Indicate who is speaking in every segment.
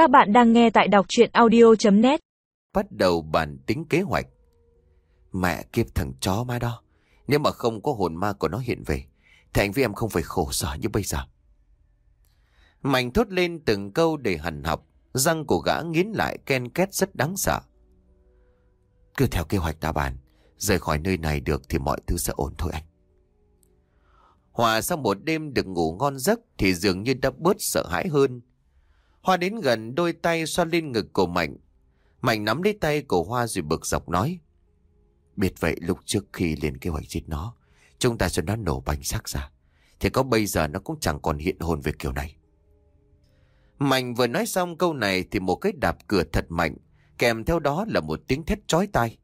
Speaker 1: Các bạn đang nghe tại đọc chuyện audio.net
Speaker 2: Bắt đầu bàn tính kế hoạch. Mẹ kiếp thằng chó ma đó. Nếu mà không có hồn ma của nó hiện về, thì anh với em không phải khổ sở như bây giờ. Mạnh thốt lên từng câu để hằn học, răng của gã nghiến lại ken két rất đáng sợ. Cứ theo kế hoạch đã bàn, rời khỏi nơi này được thì mọi thứ sẽ ổn thôi anh. Hòa sau một đêm được ngủ ngon giấc thì dường như đã bớt sợ hãi hơn. Hoa đến gần đôi tay xoa lên ngực của Mạnh. Mạnh nắm lấy tay của Hoa rồi bực dọc nói. Biết vậy lúc trước khi lên kế hoạch giết nó, chúng ta cho nó nổ bánh xác ra. Thì có bây giờ nó cũng chẳng còn hiện hồn về kiểu này. Mạnh vừa nói xong câu này thì một cái đạp cửa thật mạnh, kèm theo đó là một tiếng thét chói tai.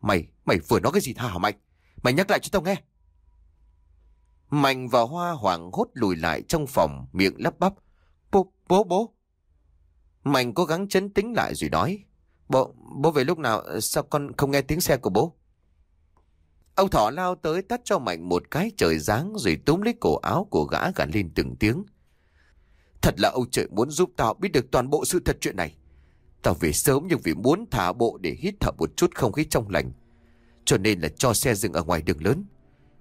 Speaker 2: Mày, mày vừa nói cái gì hả Mạnh? Mày nhắc lại cho tao nghe. Mạnh và Hoa hoảng hốt lùi lại trong phòng, miệng lắp bắp. Bố, bố, bố. Mạnh cố gắng chấn tĩnh lại rồi nói. Bố, bố về lúc nào, sao con không nghe tiếng xe của bố? Ông Thỏ lao tới tắt cho Mạnh một cái trời giáng rồi túm lấy cổ áo của gã gắn lên từng tiếng. Thật là ông trời muốn giúp tao biết được toàn bộ sự thật chuyện này. Tao về sớm nhưng vì muốn thả bộ để hít thở một chút không khí trong lành. Cho nên là cho xe dừng ở ngoài đường lớn.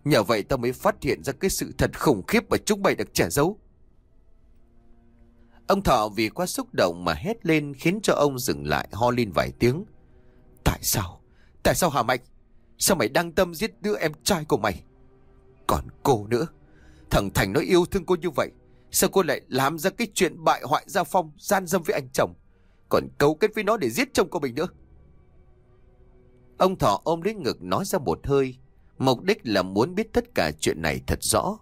Speaker 2: Nhờ vậy tao mới phát hiện ra cái sự thật khủng khiếp mà chúng mày được trẻ giấu. Ông Thọ vì quá xúc động mà hét lên khiến cho ông dừng lại ho lên vài tiếng. Tại sao? Tại sao Hà Mạnh? Sao mày đăng tâm giết đứa em trai của mày? Còn cô nữa. Thằng Thành nó yêu thương cô như vậy. Sao cô lại làm ra cái chuyện bại hoại gia phong, gian dâm với anh chồng? Còn cấu kết với nó để giết chồng của mình nữa. Ông Thọ ôm lấy ngực nói ra một hơi. Mục đích là muốn biết tất cả chuyện này thật rõ.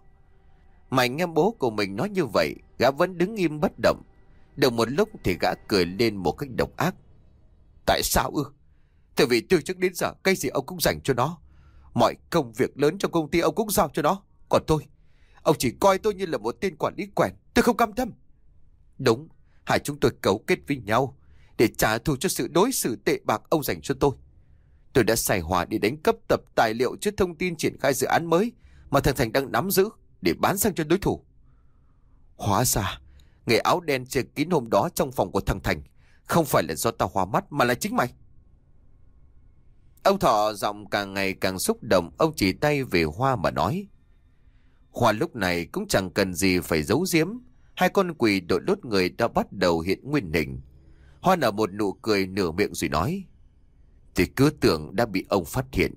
Speaker 2: Mày nghe bố của mình nói như vậy, gã vẫn đứng im bất động. Được một lúc thì gã cười lên một cách độc ác. Tại sao ư? Tại vì từ trước đến giờ cái gì ông cũng dành cho nó. Mọi công việc lớn trong công ty ông cũng giao cho nó. Còn tôi, ông chỉ coi tôi như là một tên quản lý quèn. Tôi không cam tâm. Đúng, hai chúng tôi cấu kết với nhau để trả thù cho sự đối xử tệ bạc ông dành cho tôi. Tôi đã xài hòa để đánh cấp tập tài liệu trước thông tin triển khai dự án mới mà thằng Thành đang nắm giữ để bán sang cho đối thủ. Hóa ra, người áo đen che kín hôm đó trong phòng của thằng Thành không phải là do tao hoa mắt mà là chính mày. Ông Thọ giọng càng ngày càng xúc động, ông chỉ tay về Hoa mà nói. Hoa lúc này cũng chẳng cần gì phải giấu giếm, hai con quỷ đội lốt người đã bắt đầu hiện nguyên hình. Hoa nở một nụ cười nửa miệng rồi nói. Thì cứ tưởng đã bị ông phát hiện,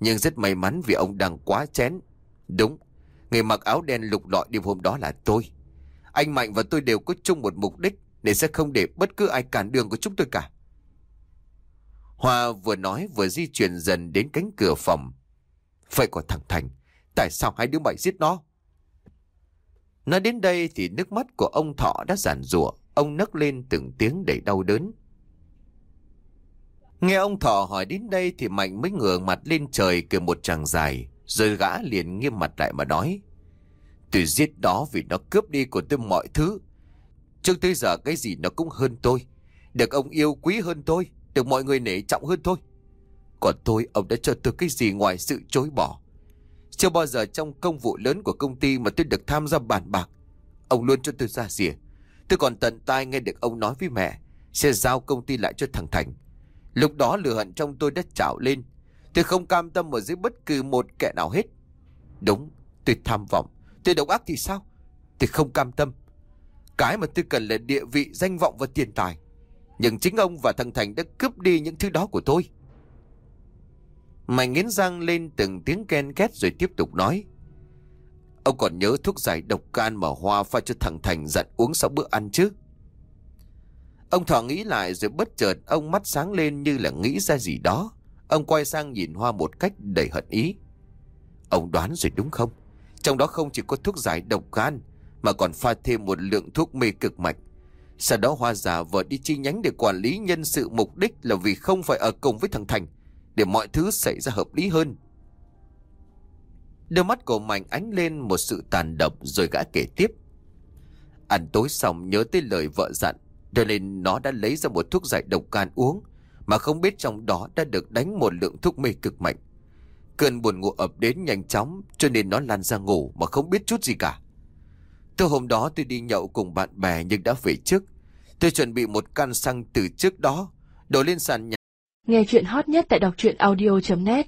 Speaker 2: nhưng rất may mắn vì ông đang quá chén. Đúng, người mặc áo đen lục lọi đêm hôm đó là tôi. Anh Mạnh và tôi đều có chung một mục đích để sẽ không để bất cứ ai cản đường của chúng tôi cả. Hoa vừa nói vừa di chuyển dần đến cánh cửa phòng. Vậy còn thằng Thành, tại sao hai đứa mày giết nó? Nói đến đây thì nước mắt của ông Thọ đã giản rủa ông nấc lên từng tiếng đầy đau đớn. Nghe ông Thọ hỏi đến đây thì Mạnh mới ngửa mặt lên trời kêu một tràng dài, rồi gã liền nghiêm mặt lại mà nói. Tôi giết đó vì nó cướp đi của tôi mọi thứ. Trước tới giờ cái gì nó cũng hơn tôi. Được ông yêu quý hơn tôi, được mọi người nể trọng hơn tôi. Còn tôi, ông đã cho tôi cái gì ngoài sự chối bỏ. Chưa bao giờ trong công vụ lớn của công ty mà tôi được tham gia bàn bạc. Ông luôn cho tôi ra rìa. Tôi còn tận tai nghe được ông nói với mẹ sẽ giao công ty lại cho thằng Thành. Lúc đó lửa hận trong tôi đã trào lên. Tôi không cam tâm ở dưới bất cứ một kẻ nào hết. Đúng, tôi tham vọng. Tôi độc ác thì sao? Tôi không cam tâm. Cái mà tôi cần là địa vị, danh vọng và tiền tài. Nhưng chính ông và thằng Thành đã cướp đi những thứ đó của tôi. Mày nghiến răng lên từng tiếng ken két rồi tiếp tục nói. Ông còn nhớ thuốc giải độc can mà Hoa pha cho thằng Thành dặn uống sau bữa ăn chứ? Ông Thọ nghĩ lại rồi bất chợt ông mắt sáng lên như là nghĩ ra gì đó. Ông quay sang nhìn Hoa một cách đầy hận ý. Ông đoán rồi đúng không? Trong đó không chỉ có thuốc giải độc gan, mà còn pha thêm một lượng thuốc mê cực mạnh. Sau đó Hoa giả vợ đi chi nhánh để quản lý nhân sự mục đích là vì không phải ở cùng với thằng Thành, để mọi thứ xảy ra hợp lý hơn. Đôi mắt của Mạnh ánh lên một sự tàn độc rồi gã kể tiếp. Ăn tối xong nhớ tới lời vợ dặn, cho nên nó đã lấy ra một thuốc giải độc can uống, mà không biết trong đó đã được đánh một lượng thuốc mê cực mạnh. Cơn buồn ngủ ập đến nhanh chóng cho nên nó lăn ra ngủ mà không biết chút gì cả. Từ hôm đó tôi đi nhậu cùng bạn bè nhưng đã về trước. Tôi chuẩn bị một can xăng từ trước đó, đổ lên sàn nhà.
Speaker 3: Nghe chuyện hot nhất tại đọc truyện audio.net